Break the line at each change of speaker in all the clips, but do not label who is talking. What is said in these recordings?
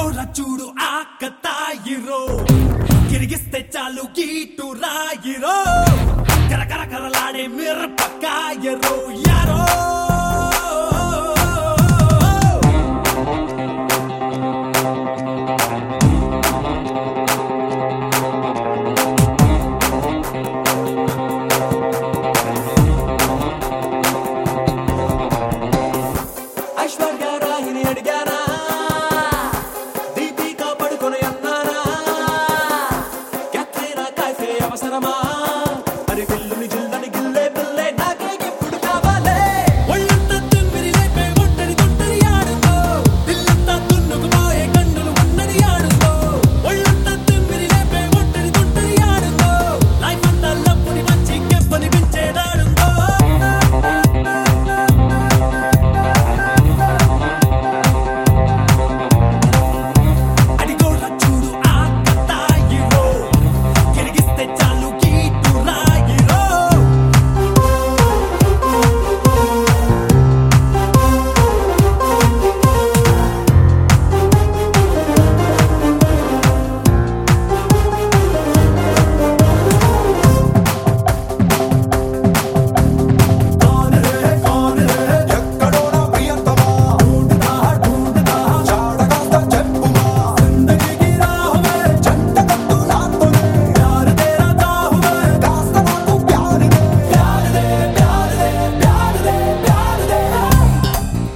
అడిగోరా చూడు ఆకతాయిరో. కిరిగిస్తే చాలు గీటు రాయిరో. కరకరకరలాడే మిరపకాయరో.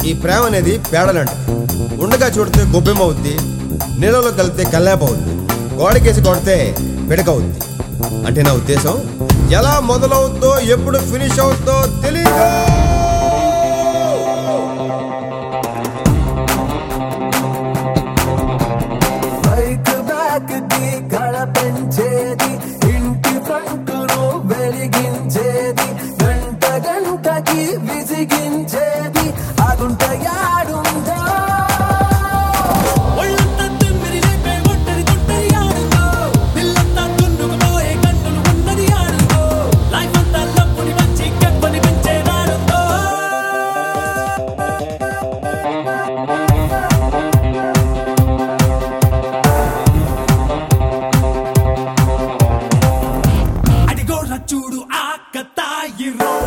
ఈ ప్రేమ అనేది పేడలంట. ఉండగా చూడితే గుబ్బెమవుద్ది నీళ్ళలో కలిపితే కల్లాపవుద్ది గోడకేసి కొడితే పిడకవుద్ది అంటే నా ఉద్దేశం ఎలా మొదలవుద్దో ఎప్పుడు ఫినిష్ అవుద్దో తెలియదు you. know